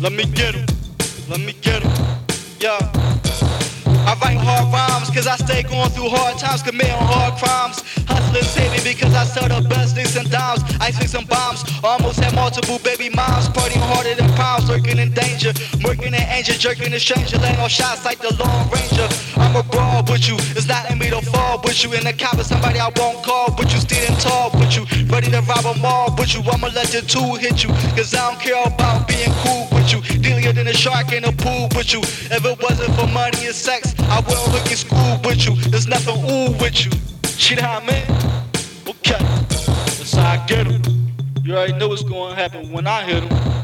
Let me get 'em. Let me get 'em. Yeah. I write hard rhymes cause I stay going through hard times, committing hard crimes. Hustling saving because I sell the best nicks and dimes. I swing some bombs, almost had multiple baby moms. Partying harder than pounds, lurking in danger. Working an angel, jerking a stranger, laying on shots like the Lone Ranger. I'm a brawl with you, it's not in me to fall with you. In the cop somebody I won't call, but you standing tall with you. Ready to rob a mall with you, I'ma let the two hit you. Cause I don't care about being than a shark in a pool with you. If it wasn't for money and sex, I wouldn't look in school with you. There's nothing ooh with you. You know I mean? Okay, that's how I get 'em. You already know what's gonna happen when I hit hit 'em.